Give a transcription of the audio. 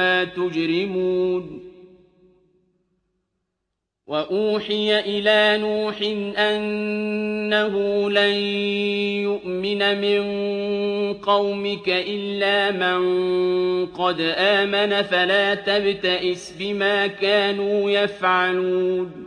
مِّمَّا تُجْرِمُونَ وَأُوحِيَ إِلَىٰ نُوحٍ أَنَّهُ لَن يُؤْمِنَ مِن قَوْمِكَ إِلَّا مَن قَدْ آمَنَ فَلَا تَبْتَئِسْ بِمَا كَانُوا يَفْعَلُونَ